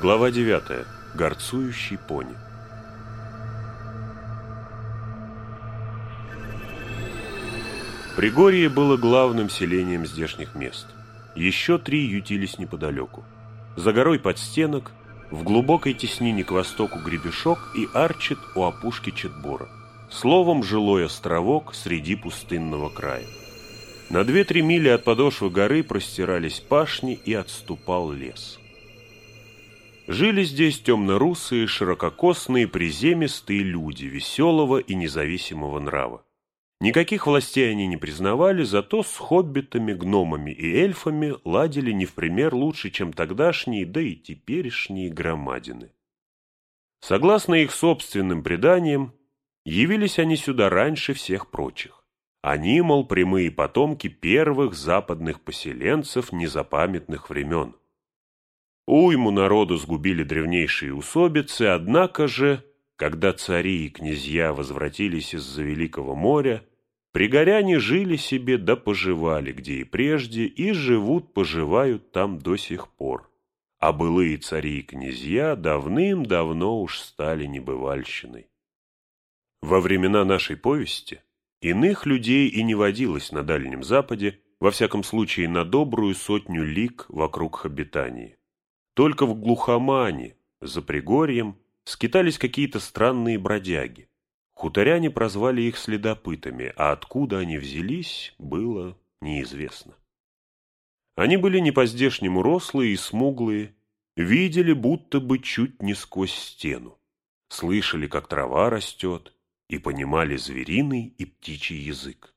Глава 9. Горцующий пони. Пригорье было главным селением здешних мест. Еще три ютились неподалеку. За горой подстенок, в глубокой теснине к востоку гребешок и арчит у опушки Четбора. Словом, жилой островок среди пустынного края. На две-три мили от подошвы горы простирались пашни и отступал лес. Жили здесь темно-русые, ширококосные, приземистые люди веселого и независимого нрава. Никаких властей они не признавали, зато с хоббитами, гномами и эльфами ладили не в пример лучше, чем тогдашние, да и теперешние громадины. Согласно их собственным преданиям, явились они сюда раньше всех прочих. Они, мол, прямые потомки первых западных поселенцев незапамятных времен. Уйму народу сгубили древнейшие усобицы, однако же, когда цари и князья возвратились из-за Великого моря, Пригоряне жили себе да поживали, где и прежде, и живут-поживают там до сих пор. А былые цари и князья давным-давно уж стали небывальщиной. Во времена нашей повести иных людей и не водилось на Дальнем Западе, во всяком случае на добрую сотню лиг вокруг обитании. Только в глухомане, за Пригорьем, скитались какие-то странные бродяги. Хуторяне прозвали их следопытами, а откуда они взялись, было неизвестно. Они были не по-здешнему рослые и смуглые, видели будто бы чуть не сквозь стену, слышали, как трава растет, и понимали звериный и птичий язык.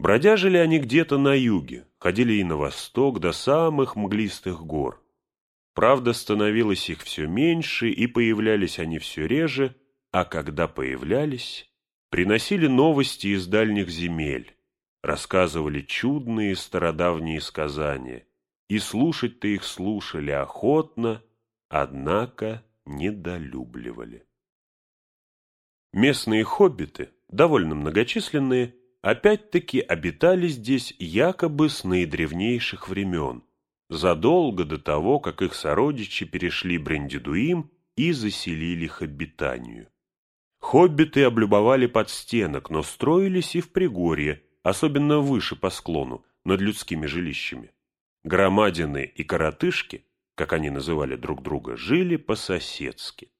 Бродяжили они где-то на юге, ходили и на восток до самых мглистых гор. Правда, становилось их все меньше, и появлялись они все реже, а когда появлялись, приносили новости из дальних земель, рассказывали чудные стародавние сказания, и слушать-то их слушали охотно, однако недолюбливали. Местные хоббиты, довольно многочисленные, опять-таки обитали здесь якобы с наидревнейших времен, задолго до того, как их сородичи перешли Брендидуим и заселили хоббитанию. Хоббиты облюбовали подстенок, но строились и в Пригорье, особенно выше по склону, над людскими жилищами. Громадины и коротышки, как они называли друг друга, жили по-соседски.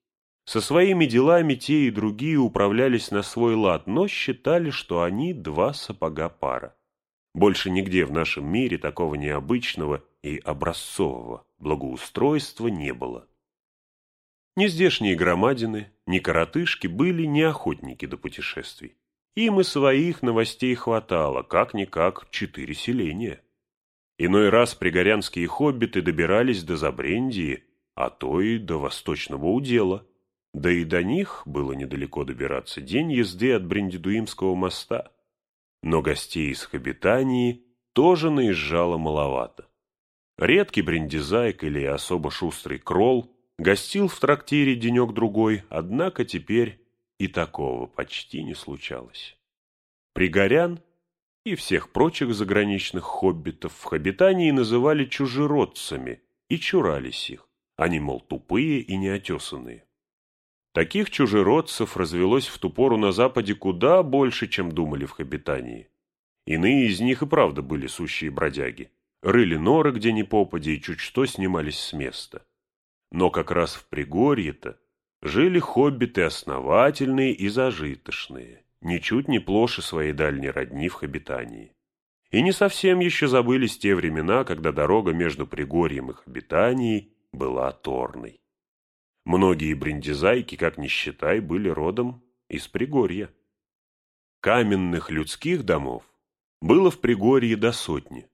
Со своими делами те и другие управлялись на свой лад, но считали, что они два сапога пара. Больше нигде в нашем мире такого необычного и образцового благоустройства не было. Ни здешние громадины, ни коротышки были не охотники до путешествий. Им и своих новостей хватало, как-никак четыре селения. Иной раз пригорянские хоббиты добирались до Забрендии, а то и до Восточного удела. Да и до них было недалеко добираться, день езды от Брендидуимского моста. Но гостей из Хобитании тоже наезжало маловато. Редкий брендизайк или особо шустрый кролл Гостил в трактире денек-другой, однако теперь и такого почти не случалось. Пригорян и всех прочих заграничных хоббитов в хоббитании называли чужеродцами и чурались их. Они, мол, тупые и неотесанные. Таких чужеродцев развелось в ту пору на Западе куда больше, чем думали в хоббитании. Иные из них и правда были сущие бродяги. Рыли норы где ни попадя и чуть что снимались с места. Но как раз в Пригорье-то жили хоббиты основательные и зажиточные, ничуть не плоши своей дальней родни в Хобитании. И не совсем еще забылись те времена, когда дорога между Пригорьем и Хобитанией была торной. Многие брендизайки, как ни считай, были родом из Пригорья. Каменных людских домов было в Пригорье до сотни.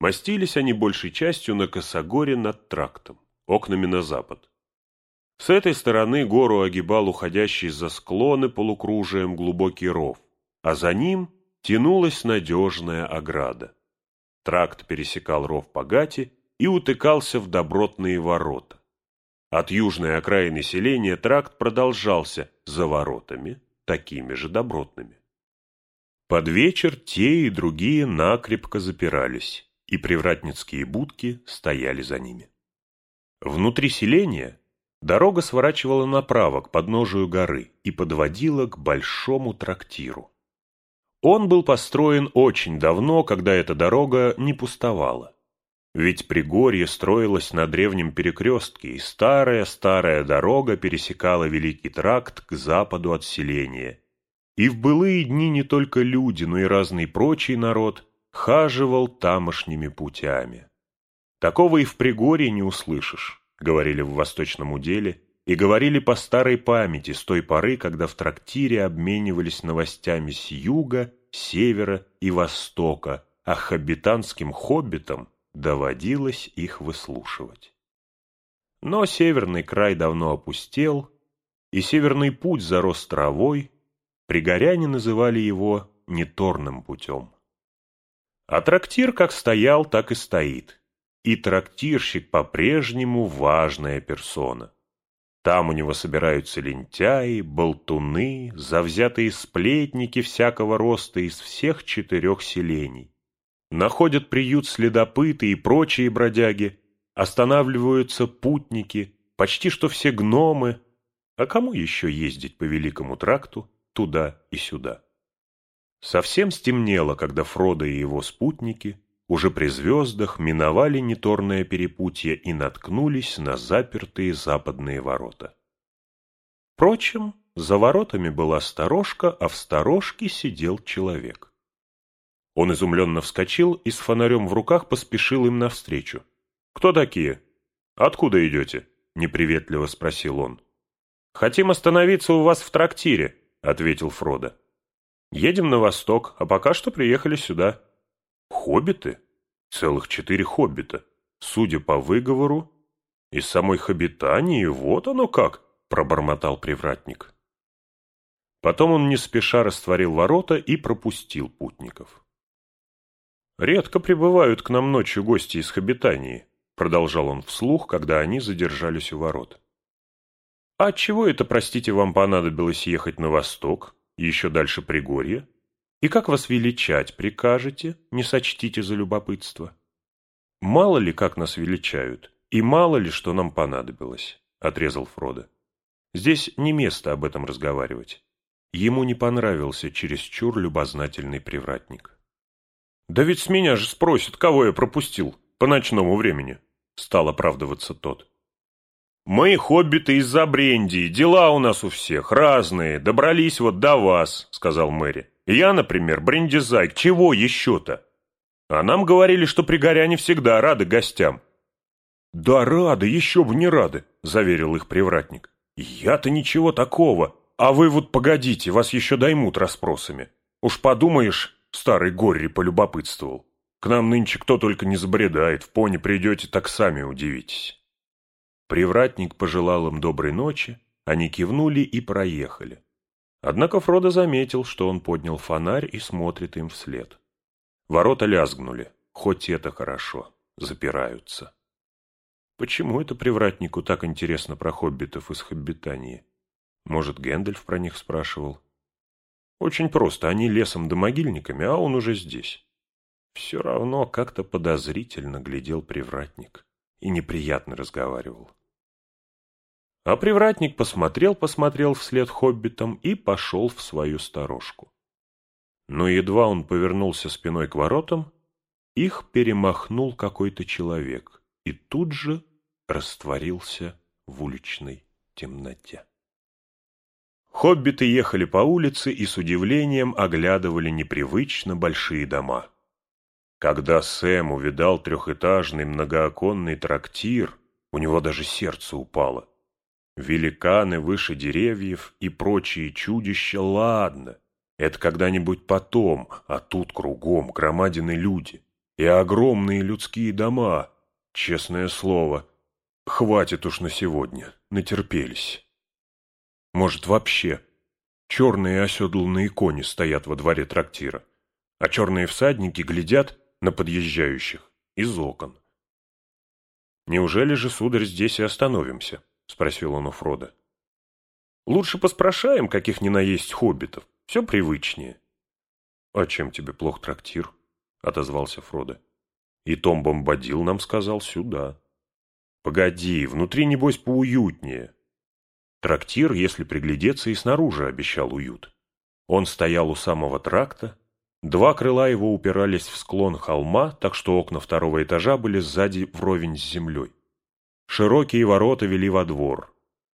Мастились они большей частью на Косогоре над трактом окнами на запад. С этой стороны гору огибал уходящий за склоны полукружием глубокий ров, а за ним тянулась надежная ограда. Тракт пересекал ров по гате и утыкался в добротные ворота. От южной окраины селения тракт продолжался за воротами, такими же добротными. Под вечер те и другие накрепко запирались, и привратницкие будки стояли за ними. Внутри селения дорога сворачивала направо к подножию горы и подводила к большому трактиру. Он был построен очень давно, когда эта дорога не пустовала. Ведь Пригорье строилось на древнем перекрестке, и старая-старая дорога пересекала Великий тракт к западу от селения. И в былые дни не только люди, но и разный прочий народ хаживал тамошними путями. Такого и в Пригорье не услышишь, говорили в восточном уделе, и говорили по старой памяти с той поры, когда в трактире обменивались новостями с юга, севера и востока, а хабитанским хоббитам доводилось их выслушивать. Но северный край давно опустел, и северный путь зарос травой, пригоряне называли его неторным путем. А трактир как стоял, так и стоит, и трактирщик по-прежнему важная персона. Там у него собираются лентяи, болтуны, завзятые сплетники всякого роста из всех четырех селений. Находят приют следопыты и прочие бродяги, останавливаются путники, почти что все гномы. А кому еще ездить по Великому тракту туда и сюда? Совсем стемнело, когда Фродо и его спутники уже при звездах миновали неторное перепутье и наткнулись на запертые западные ворота. Впрочем, за воротами была сторожка, а в сторожке сидел человек. Он изумленно вскочил и с фонарем в руках поспешил им навстречу. «Кто такие? Откуда идете?» — неприветливо спросил он. «Хотим остановиться у вас в трактире», — ответил Фродо. «Едем на восток, а пока что приехали сюда». «Хоббиты? Целых четыре хоббита. Судя по выговору, из самой Хоббитании, вот оно как», — пробормотал привратник. Потом он не спеша растворил ворота и пропустил путников. «Редко прибывают к нам ночью гости из Хобитании», — продолжал он вслух, когда они задержались у ворот. «А чего это, простите, вам понадобилось ехать на восток, еще дальше Пригорье? И как вас величать прикажете, не сочтите за любопытство?» «Мало ли, как нас величают, и мало ли, что нам понадобилось», — отрезал Фродо. «Здесь не место об этом разговаривать». Ему не понравился чересчур любознательный привратник. «Да ведь с меня же спросят, кого я пропустил по ночному времени», — стал оправдываться тот. «Мы хоббиты из-за Брендии, дела у нас у всех разные, добрались вот до вас», — сказал Мэри. «Я, например, брендизайк, чего еще-то? А нам говорили, что пригоряне всегда рады гостям». «Да рады, еще бы не рады», — заверил их привратник. «Я-то ничего такого, а вы вот погодите, вас еще даймут расспросами. Уж подумаешь, Старый Горри полюбопытствовал. К нам нынче кто только не забредает, в пони придете, так сами удивитесь. Привратник пожелал им доброй ночи, они кивнули и проехали. Однако Фродо заметил, что он поднял фонарь и смотрит им вслед. Ворота лязгнули, хоть это хорошо, запираются. Почему это привратнику так интересно про хоббитов из Хоббитании? Может, Гэндальф про них спрашивал? Очень просто, они лесом да могильниками, а он уже здесь. Все равно как-то подозрительно глядел привратник и неприятно разговаривал. А привратник посмотрел-посмотрел вслед хоббитам и пошел в свою сторожку. Но едва он повернулся спиной к воротам, их перемахнул какой-то человек и тут же растворился в уличной темноте. Хоббиты ехали по улице и с удивлением оглядывали непривычно большие дома. Когда Сэм увидал трехэтажный многооконный трактир, у него даже сердце упало. Великаны выше деревьев и прочие чудища, ладно, это когда-нибудь потом, а тут кругом громадины люди и огромные людские дома, честное слово. Хватит уж на сегодня, натерпелись. Может, вообще черные оседланные кони стоят во дворе трактира, а черные всадники глядят на подъезжающих из окон. «Неужели же, сударь, здесь и остановимся?» — спросил он у Фрода. «Лучше поспрашаем, каких ни наесть хоббитов. Все привычнее». «А чем тебе плох трактир?» — отозвался Фродо. «И Том Бомбадил нам сказал сюда». Погоди, внутри, небось, поуютнее. Трактир, если приглядеться, и снаружи обещал уют. Он стоял у самого тракта, два крыла его упирались в склон холма, так что окна второго этажа были сзади вровень с землей. Широкие ворота вели во двор.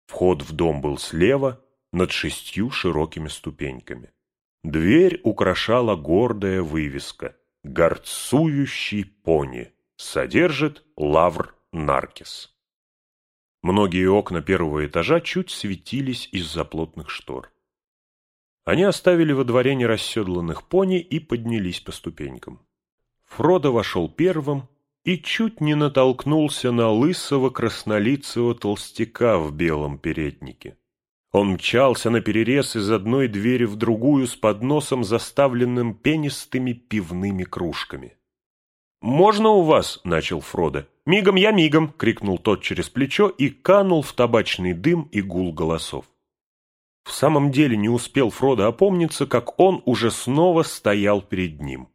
Вход в дом был слева, над шестью широкими ступеньками. Дверь украшала гордая вывеска «Горцующий пони» содержит лавр Наркис. Многие окна первого этажа чуть светились из-за плотных штор. Они оставили во дворе нерасседланных пони и поднялись по ступенькам. Фродо вошел первым и чуть не натолкнулся на лысого краснолицего толстяка в белом переднике. Он мчался на перерез из одной двери в другую с подносом, заставленным пенистыми пивными кружками. «Можно у вас?» — начал Фродо. «Мигом я мигом!» — крикнул тот через плечо и канул в табачный дым и гул голосов. В самом деле не успел Фродо опомниться, как он уже снова стоял перед ним.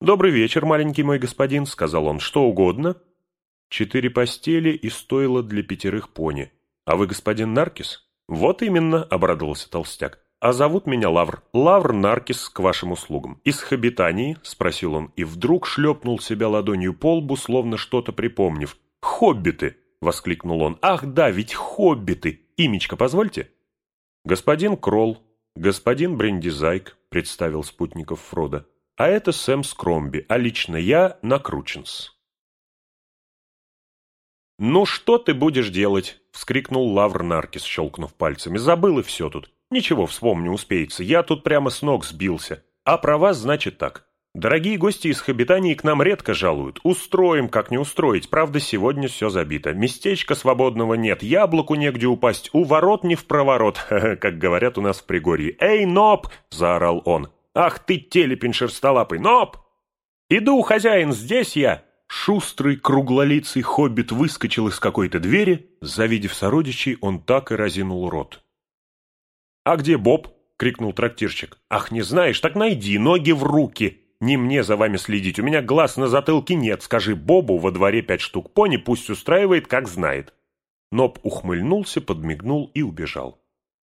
«Добрый вечер, маленький мой господин», — сказал он, — «что угодно». «Четыре постели и стоило для пятерых пони. А вы господин Наркис?» «Вот именно», — обрадовался толстяк. «А зовут меня Лавр. Лавр Наркис к вашим услугам. Из Хобитании?» — спросил он, и вдруг шлепнул себя ладонью по лбу, словно что-то припомнив. «Хоббиты!» — воскликнул он. «Ах да, ведь хоббиты! Имечко позвольте?» «Господин Кролл, господин Брендизайк», — представил спутников Фрода. «А это Сэм Скромби, а лично я Накрученс». «Ну что ты будешь делать?» — вскрикнул Лавр Наркис, щелкнув пальцами. «Забыл и все тут. Ничего, вспомню, успеется. Я тут прямо с ног сбился. А про вас, значит, так. Дорогие гости из Хобитании к нам редко жалуют. Устроим, как не устроить. Правда, сегодня все забито. Местечка свободного нет. Яблоку негде упасть. У ворот не в проворот, как говорят у нас в Пригорье. «Эй, Ноп!» — заорал он. «Ах ты, телепень шерстолапый! Ноп!» «Иду, хозяин, здесь я!» Шустрый, круглолицый хоббит выскочил из какой-то двери. Завидев сородичей, он так и разинул рот. «А где Боб?» — крикнул трактирщик. «Ах, не знаешь, так найди, ноги в руки! Не мне за вами следить, у меня глаз на затылке нет. Скажи Бобу, во дворе пять штук пони, пусть устраивает, как знает». Ноб ухмыльнулся, подмигнул и убежал.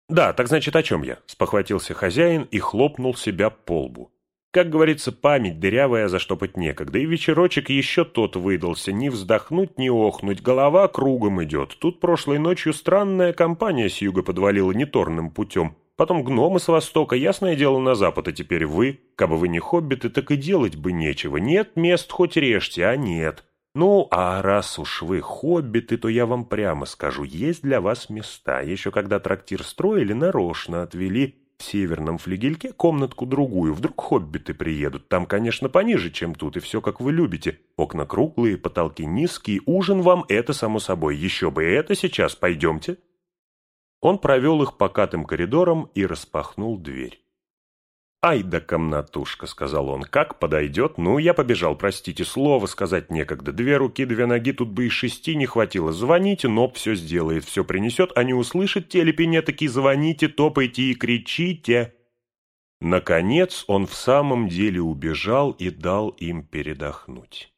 «Да, так значит, о чем я?» — спохватился хозяин и хлопнул себя по лбу. Как говорится, память дырявая, заштопать некогда, и вечерочек еще тот выдался, ни вздохнуть, ни охнуть, голова кругом идет. Тут прошлой ночью странная компания с юга подвалила неторным путем. Потом гномы с востока, ясное дело, на запад, а теперь вы. Кабы вы не хоббиты, так и делать бы нечего. Нет мест, хоть режьте, а нет. Ну, а раз уж вы хоббиты, то я вам прямо скажу, есть для вас места. Еще когда трактир строили, нарочно отвели в северном флигельке комнатку-другую. Вдруг хоббиты приедут. Там, конечно, пониже, чем тут, и все, как вы любите. Окна круглые, потолки низкие. Ужин вам — это само собой. Еще бы это сейчас. Пойдемте. Он провел их покатым коридором и распахнул дверь. «Ай да комнатушка», — сказал он, — «как подойдет? Ну, я побежал, простите, слова сказать некогда. Две руки, две ноги, тут бы и шести не хватило. Звоните, Ноб все сделает, все принесет, а не услышит телепене, таки звоните, топайте и кричите». Наконец он в самом деле убежал и дал им передохнуть.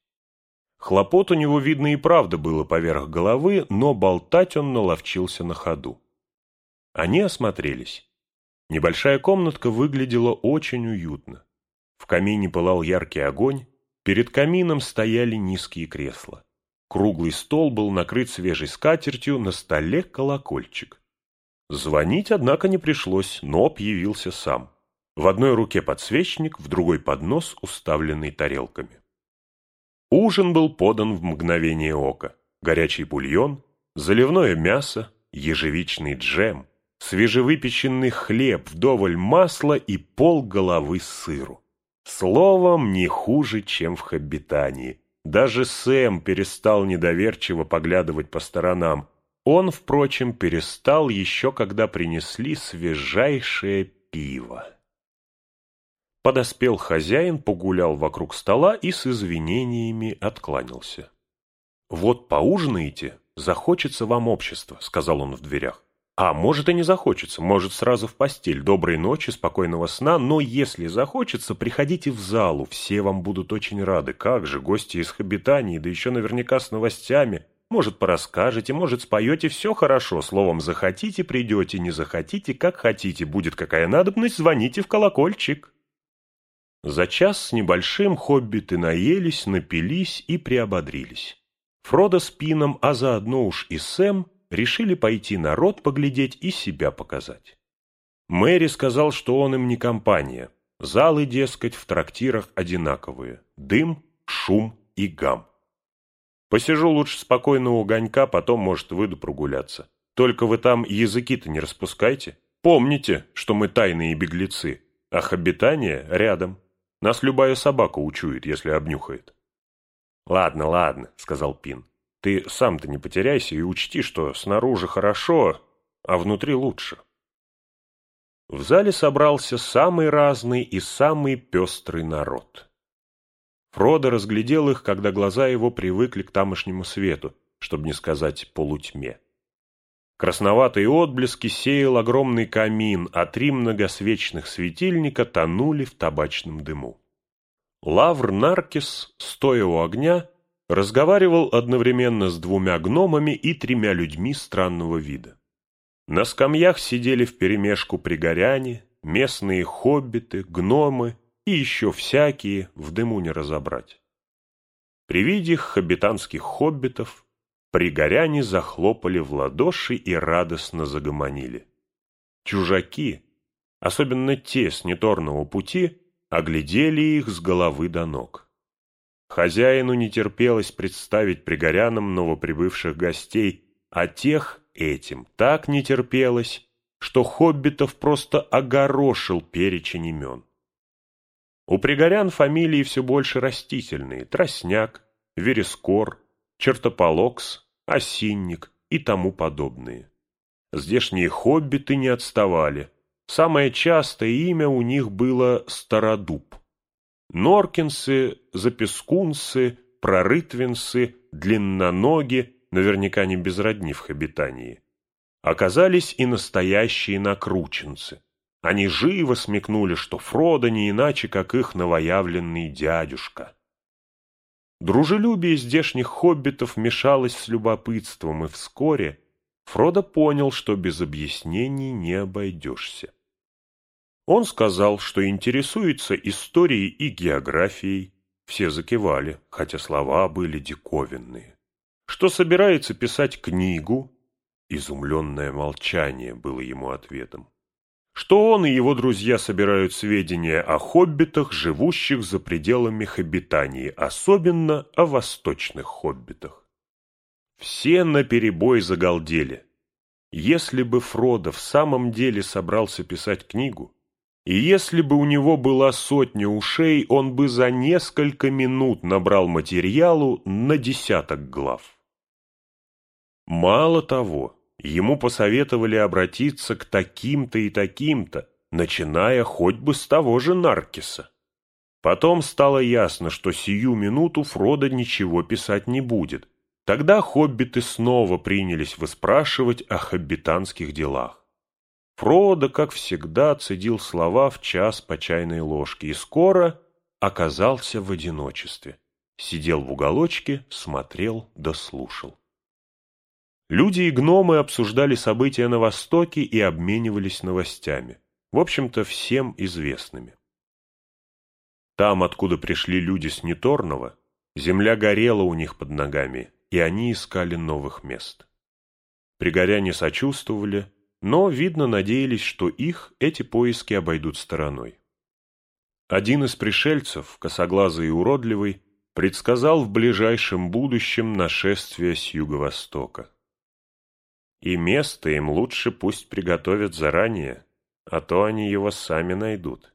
Хлопот у него, видно, и правда было поверх головы, но болтать он наловчился на ходу. Они осмотрелись. Небольшая комнатка выглядела очень уютно. В камине пылал яркий огонь, перед камином стояли низкие кресла. Круглый стол был накрыт свежей скатертью, на столе колокольчик. Звонить, однако, не пришлось, но объявился сам. В одной руке подсвечник, в другой поднос, уставленный тарелками. Ужин был подан в мгновение ока. Горячий бульон, заливное мясо, ежевичный джем, свежевыпеченный хлеб, вдоволь масла и пол головы сыру. Словом, не хуже, чем в Хоббитании. Даже Сэм перестал недоверчиво поглядывать по сторонам. Он, впрочем, перестал еще, когда принесли свежайшее пиво. Подоспел хозяин, погулял вокруг стола и с извинениями откланялся. «Вот поужинаете, захочется вам общество», — сказал он в дверях. А может и не захочется, может сразу в постель. Доброй ночи, спокойного сна, но если захочется, приходите в залу, все вам будут очень рады. Как же, гости из Хобитании, да еще наверняка с новостями. Может, порасскажете, может, споете, все хорошо. Словом, захотите, придете, не захотите, как хотите. Будет какая надобность, звоните в колокольчик. За час с небольшим хоббиты наелись, напились и приободрились. Фродо с Пином, а заодно уж и Сэм, решили пойти народ поглядеть и себя показать. Мэри сказал, что он им не компания. Залы, дескать, в трактирах одинаковые. Дым, шум и гам. Посижу лучше спокойно у огонька, потом, может, выйду прогуляться. Только вы там языки-то не распускайте. Помните, что мы тайные беглецы, а обитание рядом. Нас любая собака учует, если обнюхает. «Ладно, ладно», — сказал Пин. «Ты сам-то не потеряйся и учти, что снаружи хорошо, а внутри лучше». В зале собрался самый разный и самый пестрый народ. Фродо разглядел их, когда глаза его привыкли к тамошнему свету, чтобы не сказать полутьме. Красноватые отблески сеял огромный камин, а три многосвечных светильника тонули в табачном дыму. Лавр Наркис, стоя у огня, разговаривал одновременно с двумя гномами и тремя людьми странного вида. На скамьях сидели вперемешку пригоряне, местные хоббиты, гномы и еще всякие, в дыму не разобрать. При виде хоббитанских хоббитов Пригоряне захлопали в ладоши и радостно загомонили. Чужаки, особенно те с неторного пути, оглядели их с головы до ног. Хозяину не терпелось представить пригорянам новоприбывших гостей, а тех этим так не терпелось, что хоббитов просто огорошил перечень имен. У пригорян фамилии все больше растительные – тростняк, верескор, чертополокс, осинник и тому подобные. Здешние хоббиты не отставали. Самое частое имя у них было Стародуб. Норкинсы, запескунсы, прорытвинсы, длинноноги, наверняка не безродни в хобитании. Оказались и настоящие накрученцы. Они живо смекнули, что Фродо не иначе, как их новоявленный дядюшка. Дружелюбие здешних хоббитов мешалось с любопытством, и вскоре Фродо понял, что без объяснений не обойдешься. Он сказал, что интересуется историей и географией, все закивали, хотя слова были диковинные, что собирается писать книгу, изумленное молчание было ему ответом что он и его друзья собирают сведения о хоббитах, живущих за пределами хоббитании, особенно о восточных хоббитах. Все наперебой загалдели. Если бы Фродо в самом деле собрался писать книгу, и если бы у него была сотня ушей, он бы за несколько минут набрал материалу на десяток глав. Мало того, Ему посоветовали обратиться к таким-то и таким-то, начиная хоть бы с того же Наркиса. Потом стало ясно, что сию минуту Фродо ничего писать не будет. Тогда хоббиты снова принялись выспрашивать о хоббитанских делах. Фродо, как всегда, цедил слова в час по чайной ложке и скоро оказался в одиночестве. Сидел в уголочке, смотрел да слушал. Люди и гномы обсуждали события на Востоке и обменивались новостями, в общем-то, всем известными. Там, откуда пришли люди с Неторного, земля горела у них под ногами, и они искали новых мест. Пригоряне сочувствовали, но, видно, надеялись, что их эти поиски обойдут стороной. Один из пришельцев, косоглазый и уродливый, предсказал в ближайшем будущем нашествие с юго-востока. И место им лучше пусть приготовят заранее, а то они его сами найдут.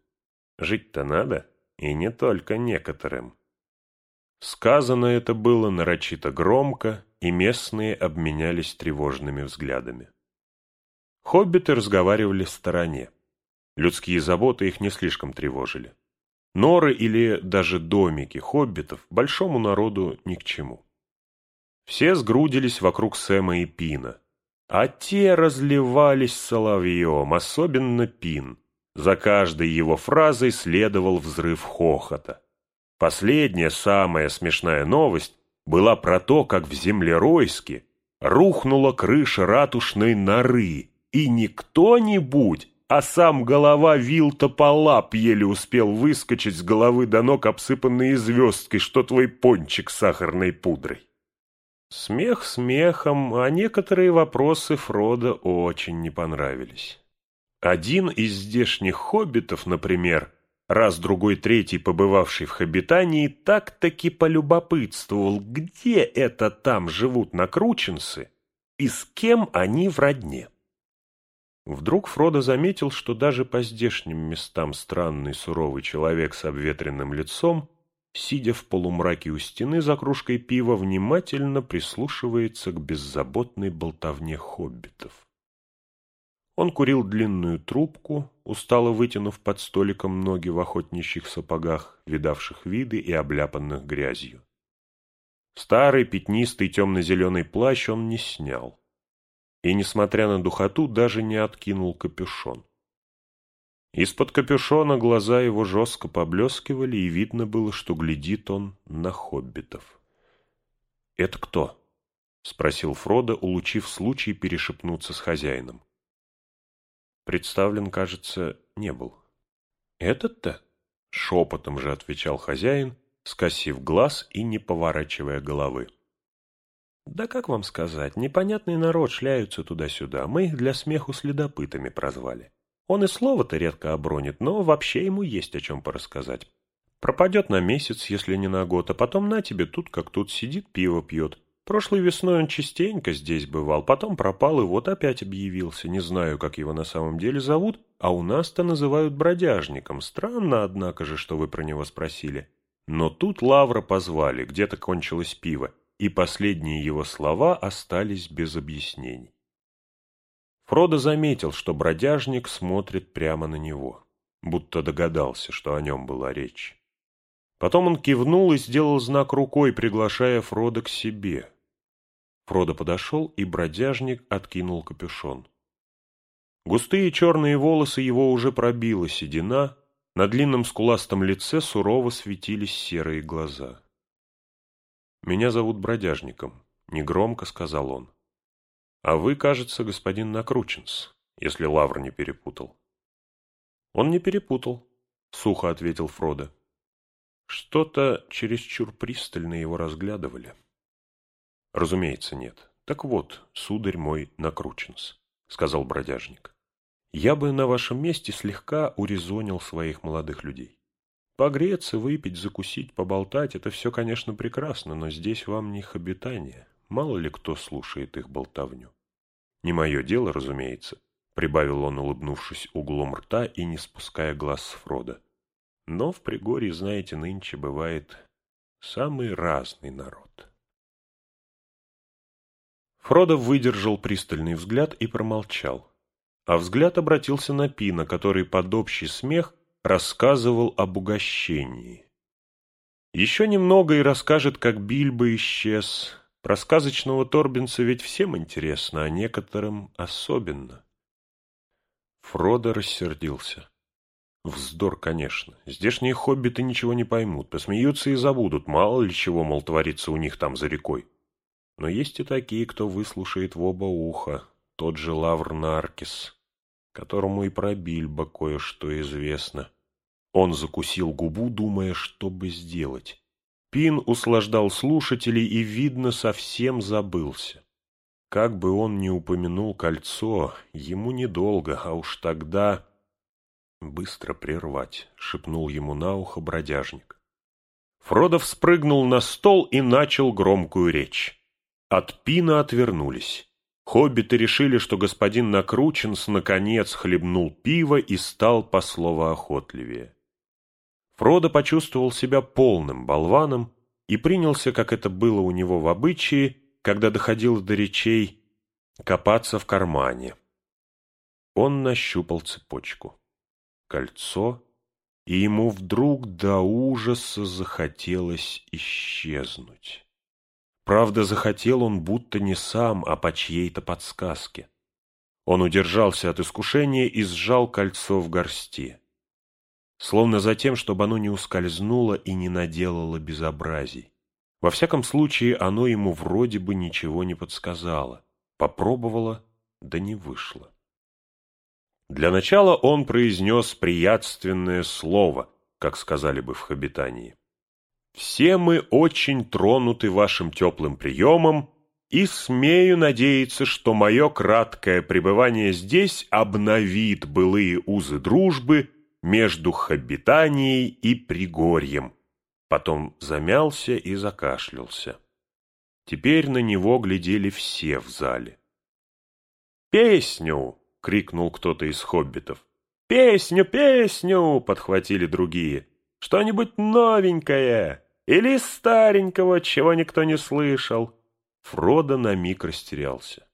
Жить-то надо, и не только некоторым. Сказано это было нарочито громко, и местные обменялись тревожными взглядами. Хоббиты разговаривали в стороне. Людские заботы их не слишком тревожили. Норы или даже домики хоббитов большому народу ни к чему. Все сгрудились вокруг Сэма и Пина, а те разливались соловьем, особенно Пин. За каждой его фразой следовал взрыв хохота. Последняя, самая смешная новость была про то, как в Землеройске рухнула крыша ратушной норы, и не кто-нибудь, а сам голова Вилта Палап еле успел выскочить с головы до ног, обсыпанный звездкой, что твой пончик с сахарной пудрой. Смех смехом, а некоторые вопросы Фрода очень не понравились. Один из здешних хоббитов, например, раз другой третий побывавший в Хоббитании, так-таки полюбопытствовал, где это там живут накрученцы и с кем они в родне. Вдруг Фродо заметил, что даже по здешним местам странный суровый человек с обветренным лицом, сидя в полумраке у стены за кружкой пива, внимательно прислушивается к беззаботной болтовне хоббитов. Он курил длинную трубку, устало вытянув под столиком ноги в охотничьих сапогах, видавших виды и обляпанных грязью. Старый пятнистый темно-зеленый плащ он не снял и, несмотря на духоту, даже не откинул капюшон. Из-под капюшона глаза его жестко поблескивали, и видно было, что глядит он на хоббитов. «Это кто?» — спросил Фродо, улучив случай перешепнуться с хозяином. Представлен, кажется, не был. «Этот-то?» — шепотом же отвечал хозяин, скосив глаз и не поворачивая головы. Да как вам сказать, непонятный народ шляются туда-сюда, мы их для смеху следопытами прозвали. Он и слово-то редко обронит, но вообще ему есть о чем порассказать. Пропадет на месяц, если не на год, а потом на тебе тут как тут сидит, пиво пьет. Прошлой весной он частенько здесь бывал, потом пропал и вот опять объявился. Не знаю, как его на самом деле зовут, а у нас-то называют бродяжником. Странно, однако же, что вы про него спросили. Но тут Лавра позвали, где-то кончилось пиво и последние его слова остались без объяснений. Фродо заметил, что бродяжник смотрит прямо на него, будто догадался, что о нем была речь. Потом он кивнул и сделал знак рукой, приглашая Фродо к себе. Фродо подошел, и бродяжник откинул капюшон. Густые черные волосы его уже пробила седина, на длинном скуластом лице сурово светились серые глаза. «Меня зовут Бродяжником», — негромко сказал он. «А вы, кажется, господин Накрученс, если Лавр не перепутал». «Он не перепутал», — сухо ответил Фродо. «Что-то чересчур пристально его разглядывали». «Разумеется, нет. Так вот, сударь мой Накрученс», — сказал бродяжник. «Я бы на вашем месте слегка урезонил своих молодых людей. Погреться, выпить, закусить, поболтать — это все, конечно, прекрасно, но здесь вам не их обитание. Мало ли кто слушает их болтовню. Не мое дело, разумеется, — прибавил он, улыбнувшись углом рта и не спуская глаз с Фрода. Но в Пригорье, знаете, нынче бывает самый разный народ. Фродо выдержал пристальный взгляд и промолчал. А взгляд обратился на Пина, который под общий смех рассказывал об угощении. Еще немного и расскажет, как Бильбо исчез. Про сказочного Торбинца ведь всем интересно, а некоторым особенно. Фродо рассердился. Вздор, конечно. Здешние хоббиты ничего не поймут, посмеются и забудут, мало ли чего, мол, творится у них там за рекой. Но есть и такие, кто выслушает в оба уха, тот же Лавр Наркис, которому и про Бильбо кое-что известно. Он закусил губу, думая, что бы сделать. Пин услаждал слушателей и, видно, совсем забылся. Как бы он ни упомянул кольцо, ему недолго, а уж тогда... «Быстро прервать», — шепнул ему на ухо бродяжник. Фродов спрыгнул на стол и начал громкую речь. От Пина отвернулись. Хоббиты решили, что господин Накрученс наконец хлебнул пиво и стал по слову охотливее. Фродо почувствовал себя полным болваном и принялся, как это было у него в обычае, когда доходило до речей, копаться в кармане. Он нащупал цепочку. Кольцо, и ему вдруг до ужаса захотелось исчезнуть. Правда, захотел он будто не сам, а по чьей-то подсказке. Он удержался от искушения и сжал кольцо в горсти словно за тем, чтобы оно не ускользнуло и не наделало безобразий. Во всяком случае, оно ему вроде бы ничего не подсказало. Попробовало, да не вышло. Для начала он произнес приятственное слово, как сказали бы в Хобитании. «Все мы очень тронуты вашим теплым приемом, и смею надеяться, что мое краткое пребывание здесь обновит былые узы дружбы между Хобитанией и Пригорьем». Потом замялся и закашлялся. Теперь на него глядели все в зале. «Песню!» — крикнул кто-то из хоббитов. «Песню, песню!» — подхватили другие. «Что-нибудь новенькое! Или старенького, чего никто не слышал!» Фродо на миг растерялся.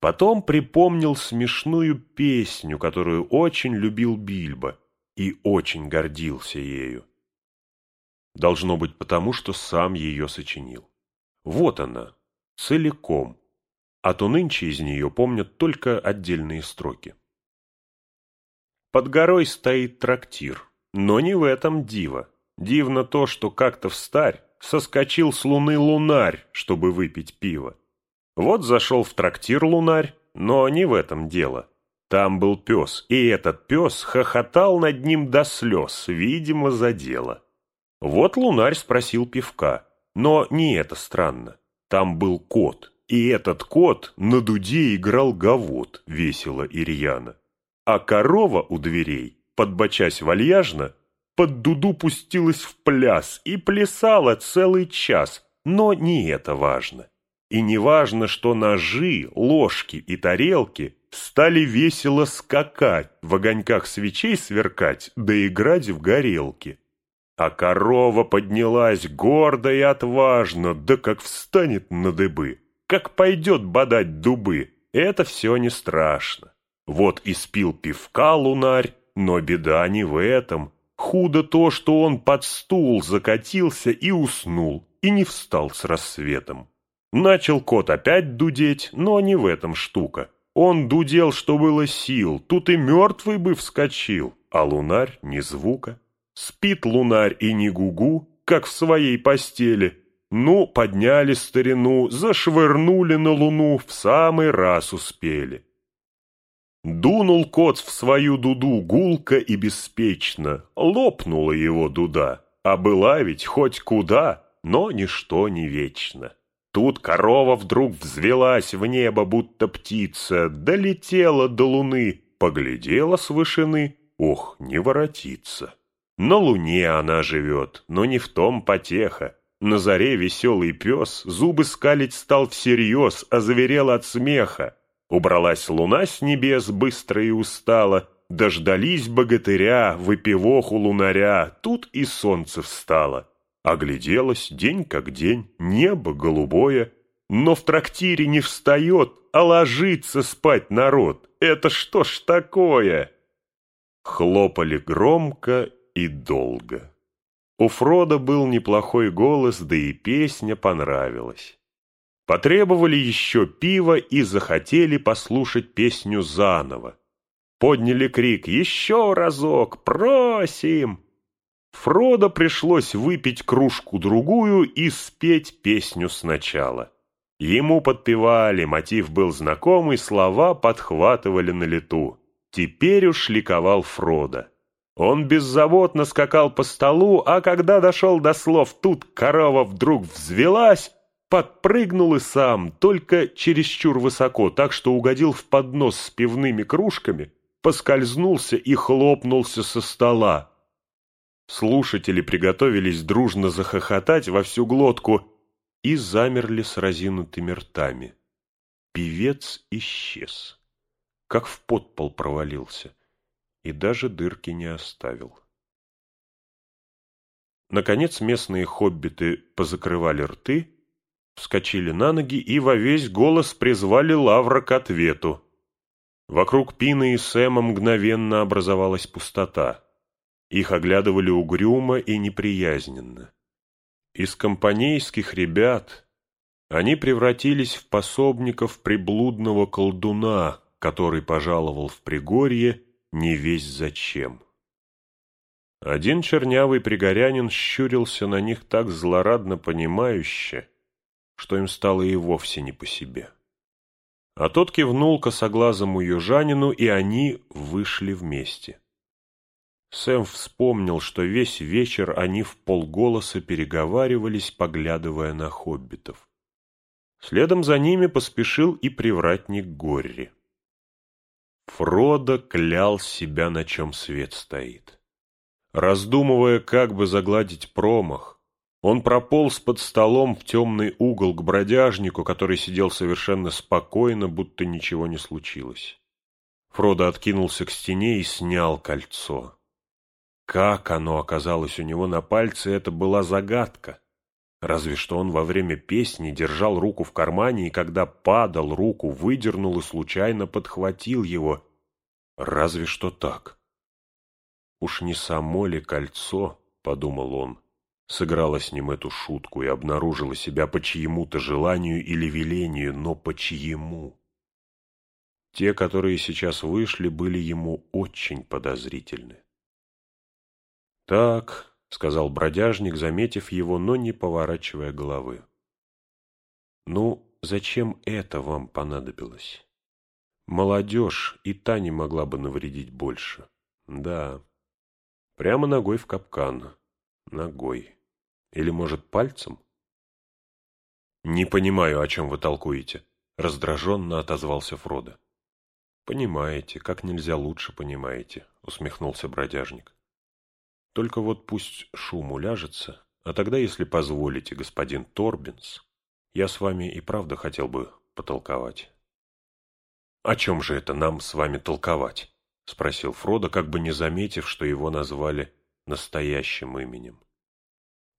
Потом припомнил смешную песню, которую очень любил Бильбо и очень гордился ею. Должно быть потому, что сам ее сочинил. Вот она, целиком, а то нынче из нее помнят только отдельные строки. Под горой стоит трактир, но не в этом диво. Дивно то, что как-то встарь соскочил с луны лунарь, чтобы выпить пиво. Вот зашел в трактир лунарь, но не в этом дело. Там был пес, и этот пес хохотал над ним до слез, видимо, за дело. Вот лунарь спросил пивка, но не это странно. Там был кот, и этот кот на дуде играл гавот, весело и. А корова у дверей, подбочась вальяжно, под дуду пустилась в пляс и плясала целый час, но не это важно. И не важно, что ножи, ложки и тарелки стали весело скакать, в огоньках свечей сверкать, да играть в горелки. А корова поднялась гордо и отважно, да как встанет на дыбы, как пойдет бодать дубы, это все не страшно. Вот и спил пивка лунарь, но беда не в этом. Худо то, что он под стул закатился и уснул, и не встал с рассветом. Начал кот опять дудеть, но не в этом штука. Он дудел, что было сил, тут и мертвый бы вскочил, а лунарь ни звука. Спит лунарь и не гугу, как в своей постели. Ну, подняли старину, зашвырнули на луну, в самый раз успели. Дунул кот в свою дуду гулко и беспечно, лопнула его дуда, а была ведь хоть куда, но ничто не вечно. Тут корова вдруг взвелась в небо, будто птица, долетела до луны, поглядела с вышины, ох, не воротится. На луне она живет, но не в том потеха. На заре веселый пес зубы скалить стал всерьез, заверел от смеха. Убралась луна с небес быстро и устала, Дождались богатыря, выпивоху лунаря, Тут и солнце встало. Огляделось день как день, небо голубое, Но в трактире не встает, а ложится спать народ. Это что ж такое? Хлопали громко и долго. У Фрода был неплохой голос, да и песня понравилась. Потребовали еще пива и захотели послушать песню заново. Подняли крик «Еще разок! Просим!» Фродо пришлось выпить кружку-другую и спеть песню сначала. Ему подпевали, мотив был знакомый, слова подхватывали на лету. Теперь уж ликовал Фродо. Он беззаботно скакал по столу, а когда дошел до слов «тут корова вдруг взвелась», подпрыгнул и сам, только чересчур высоко, так что угодил в поднос с пивными кружками, поскользнулся и хлопнулся со стола. Слушатели приготовились дружно захохотать во всю глотку и замерли с разинутыми ртами. Певец исчез, как в подпол провалился и даже дырки не оставил. Наконец местные хоббиты позакрывали рты, вскочили на ноги и во весь голос призвали Лавра к ответу. Вокруг Пины и Сэма мгновенно образовалась пустота. Их оглядывали угрюмо и неприязненно. Из компанейских ребят они превратились в пособников приблудного колдуна, который пожаловал в Пригорье не весь зачем. Один чернявый пригорянин щурился на них так злорадно понимающе, что им стало и вовсе не по себе. А тот кивнул косоглазому южанину, и они вышли вместе. Сэм вспомнил, что весь вечер они в полголоса переговаривались, поглядывая на хоббитов. Следом за ними поспешил и привратник Горри. Фродо клял себя, на чем свет стоит. Раздумывая, как бы загладить промах, он прополз под столом в темный угол к бродяжнику, который сидел совершенно спокойно, будто ничего не случилось. Фродо откинулся к стене и снял кольцо. Как оно оказалось у него на пальце, это была загадка. Разве что он во время песни держал руку в кармане и когда падал, руку выдернул и случайно подхватил его. Разве что так. Уж не само ли кольцо, подумал он, сыграла с ним эту шутку и обнаружила себя по чьему-то желанию или велению, но по чьему? Те, которые сейчас вышли, были ему очень подозрительны. «Так», — сказал бродяжник, заметив его, но не поворачивая головы. «Ну, зачем это вам понадобилось? Молодежь и та не могла бы навредить больше. Да, прямо ногой в капкан. Ногой. Или, может, пальцем?» «Не понимаю, о чем вы толкуете», — раздраженно отозвался Фродо. «Понимаете, как нельзя лучше понимаете», — усмехнулся бродяжник. Только вот пусть шум уляжется, а тогда, если позволите, господин Торбинс, я с вами и правда хотел бы потолковать. — О чем же это нам с вами толковать? — спросил Фродо, как бы не заметив, что его назвали настоящим именем. —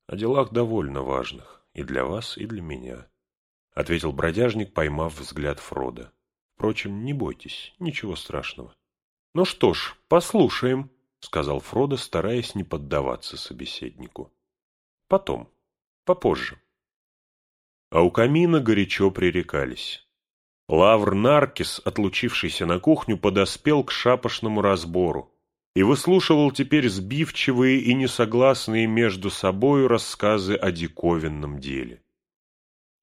О делах довольно важных, и для вас, и для меня, — ответил бродяжник, поймав взгляд Фрода. Впрочем, не бойтесь, ничего страшного. — Ну что ж, послушаем, — сказал Фродо, стараясь не поддаваться собеседнику. «Потом. Попозже». А у камина горячо пререкались. Лавр Наркис, отлучившийся на кухню, подоспел к шапошному разбору и выслушивал теперь сбивчивые и несогласные между собою рассказы о диковинном деле.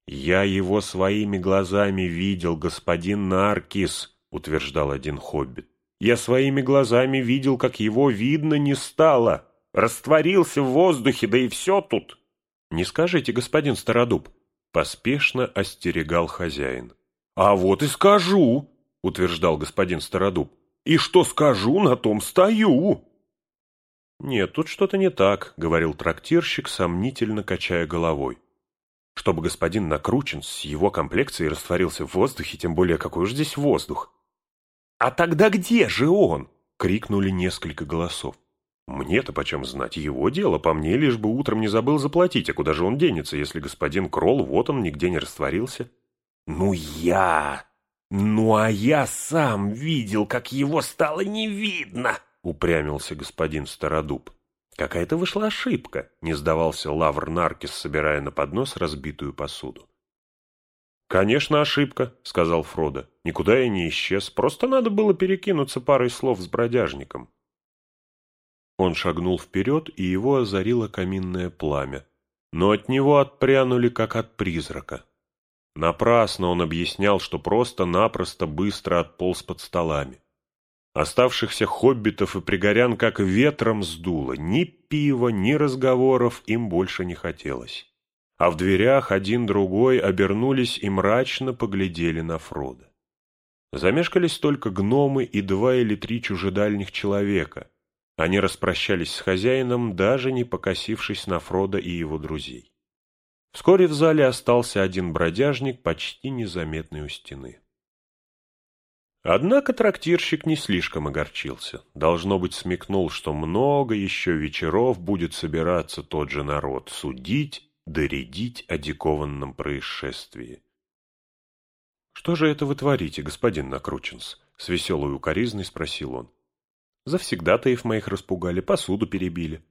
«Я его своими глазами видел, господин Наркис», — утверждал один хоббит. Я своими глазами видел, как его видно не стало. Растворился в воздухе, да и все тут. Не скажите, господин Стародуб, поспешно остерегал хозяин. А вот и скажу, утверждал господин Стародуб. И что скажу, на том стою. Нет, тут что-то не так, говорил трактирщик, сомнительно качая головой. Чтобы господин накручен с его комплекцией растворился в воздухе, тем более какой уж здесь воздух. «А тогда где же он?» — крикнули несколько голосов. «Мне-то почем знать? Его дело, по мне, лишь бы утром не забыл заплатить, а куда же он денется, если господин Кролл, вот он, нигде не растворился?» «Ну я! Ну а я сам видел, как его стало не видно!» — упрямился господин Стародуб. «Какая-то вышла ошибка», — не сдавался Лавр Наркис, собирая на поднос разбитую посуду. «Конечно, ошибка», — сказал Фродо. «Никуда я не исчез, просто надо было перекинуться парой слов с бродяжником». Он шагнул вперед, и его озарило каминное пламя. Но от него отпрянули, как от призрака. Напрасно он объяснял, что просто-напросто быстро отполз под столами. Оставшихся хоббитов и пригорян как ветром сдуло. Ни пива, ни разговоров им больше не хотелось а в дверях один-другой обернулись и мрачно поглядели на Фрода. Замешкались только гномы и два или три чужедальних человека. Они распрощались с хозяином, даже не покосившись на Фрода и его друзей. Вскоре в зале остался один бродяжник, почти незаметный у стены. Однако трактирщик не слишком огорчился. Должно быть, смекнул, что много еще вечеров будет собираться тот же народ, судить доредить о дикованном происшествии. «Что же это вы творите, господин Накрученс?» — с веселой укоризной спросил он. «Завсегдатаев моих распугали, посуду перебили».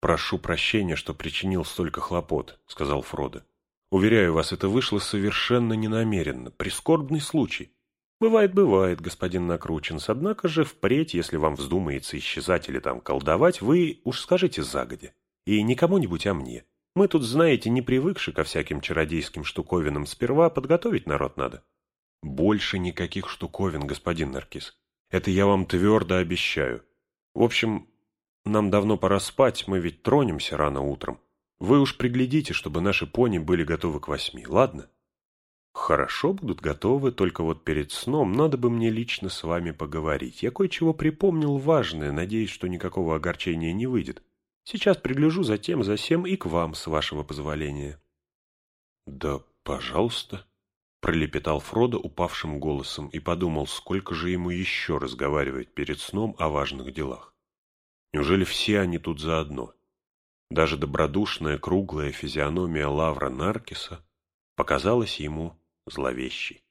«Прошу прощения, что причинил столько хлопот», — сказал Фродо. «Уверяю вас, это вышло совершенно ненамеренно, прискорбный случай. Бывает, бывает, господин Накрученс, однако же впредь, если вам вздумается исчезать или там колдовать, вы уж скажите загоди. И не кому-нибудь, а мне. Мы тут, знаете, не привыкши ко всяким чародейским штуковинам, сперва подготовить народ надо. Больше никаких штуковин, господин Наркис. Это я вам твердо обещаю. В общем, нам давно пора спать, мы ведь тронемся рано утром. Вы уж приглядите, чтобы наши пони были готовы к восьми, ладно? Хорошо будут готовы, только вот перед сном надо бы мне лично с вами поговорить. Я кое-чего припомнил важное, надеюсь, что никакого огорчения не выйдет. Сейчас пригляжу за тем, за всем и к вам, с вашего позволения. Да, пожалуйста, пролепетал Фродо упавшим голосом и подумал, сколько же ему еще разговаривать перед сном о важных делах. Неужели все они тут заодно? Даже добродушная круглая физиономия Лавра Наркиса показалась ему зловещей.